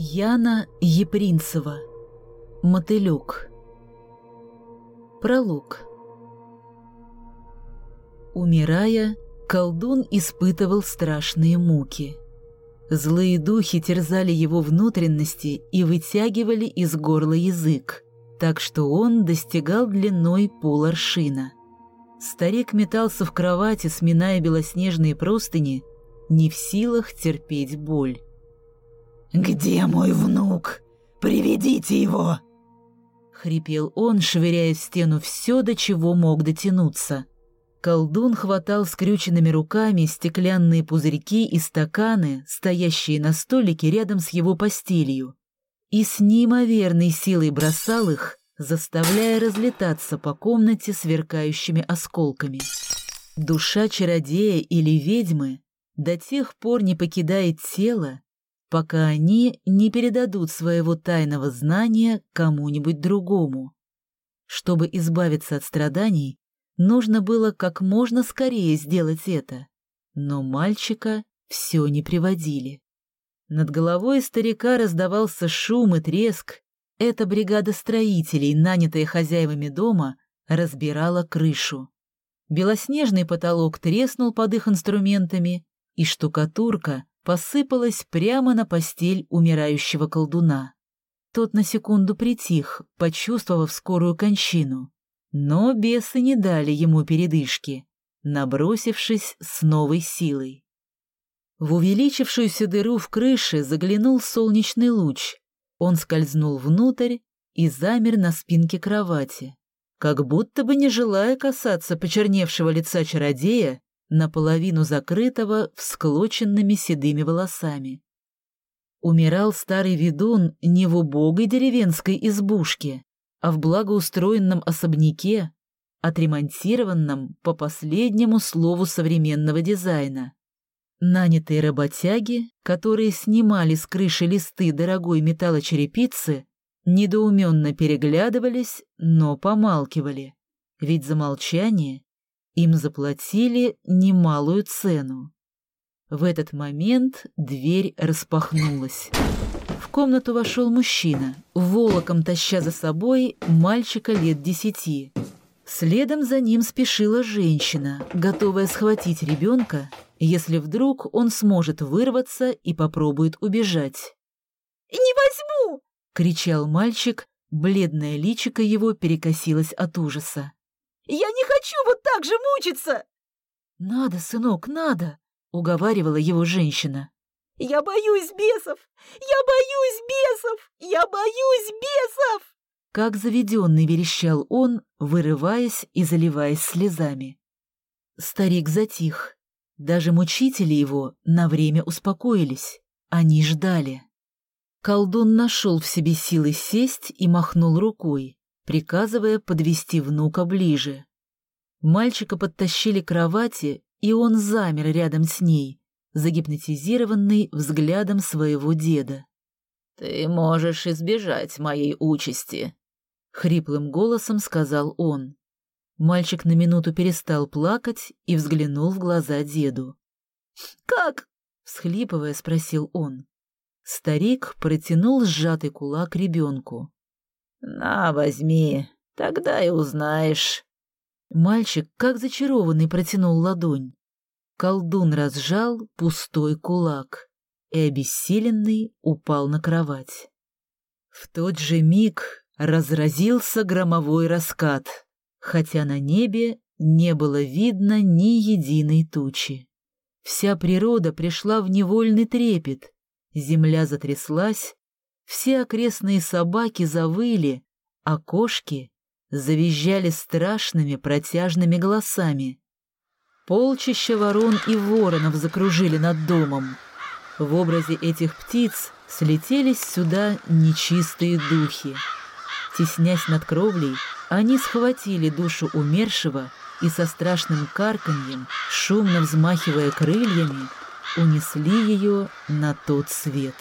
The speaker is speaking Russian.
Яна Епринцева. Мотылек. Пролог. Умирая, колдун испытывал страшные муки. Злые духи терзали его внутренности и вытягивали из горла язык, так что он достигал длиной поларшина. Старик метался в кровати, сминая белоснежные простыни, не в силах терпеть боль. «Где мой внук? Приведите его!» Хрипел он, швыряя в стену все, до чего мог дотянуться. Колдун хватал скрюченными руками стеклянные пузырьки и стаканы, стоящие на столике рядом с его постелью, и с неимоверной силой бросал их, заставляя разлетаться по комнате сверкающими осколками. Душа чародея или ведьмы до тех пор не покидает тело, пока они не передадут своего тайного знания кому-нибудь другому. Чтобы избавиться от страданий, нужно было как можно скорее сделать это, но мальчика все не приводили. Над головой старика раздавался шум и треск. Эта бригада строителей, нанятая хозяевами дома, разбирала крышу. Белоснежный потолок треснул под их инструментами, и штукатурка посыпалась прямо на постель умирающего колдуна. Тот на секунду притих, почувствовав скорую кончину. Но бесы не дали ему передышки, набросившись с новой силой. В увеличившуюся дыру в крыше заглянул солнечный луч. Он скользнул внутрь и замер на спинке кровати, как будто бы не желая касаться почерневшего лица чародея наполовину закрытого всклоченными седыми волосами. Умирал старый ведун не в убогой деревенской избушке, а в благоустроенном особняке, отремонтированном по последнему слову современного дизайна. Нанятые работяги, которые снимали с крыши листы дорогой металлочерепицы, недоуменно переглядывались, но помалкивали, ведь за молчание им заплатили немалую цену. В этот момент дверь распахнулась. В комнату вошел мужчина, волоком таща за собой мальчика лет десяти. Следом за ним спешила женщина, готовая схватить ребенка, если вдруг он сможет вырваться и попробует убежать. «Не возьму!» — кричал мальчик, бледное личико его перекосилось от ужаса. Я не хочу вот так же мучиться!» «Надо, сынок, надо!» — уговаривала его женщина. «Я боюсь бесов! Я боюсь бесов! Я боюсь бесов!» Как заведенный верещал он, вырываясь и заливаясь слезами. Старик затих. Даже мучители его на время успокоились. Они ждали. Колдун нашел в себе силы сесть и махнул рукой приказывая подвести внука ближе. Мальчика подтащили к кровати, и он замер рядом с ней, загипнотизированный взглядом своего деда. «Ты можешь избежать моей участи», — хриплым голосом сказал он. Мальчик на минуту перестал плакать и взглянул в глаза деду. «Как?» — всхлипывая, спросил он. Старик протянул сжатый кулак ребенку. «На, возьми, тогда и узнаешь». Мальчик, как зачарованный, протянул ладонь. Колдун разжал пустой кулак и, обессиленный, упал на кровать. В тот же миг разразился громовой раскат, хотя на небе не было видно ни единой тучи. Вся природа пришла в невольный трепет, земля затряслась, все окрестные собаки завыли, а кошки завизжали страшными протяжными голосами. Полчища ворон и воронов закружили над домом. В образе этих птиц слетелись сюда нечистые духи. Теснясь над кровлей, они схватили душу умершего и со страшным карканьем, шумно взмахивая крыльями, унесли ее на тот свет.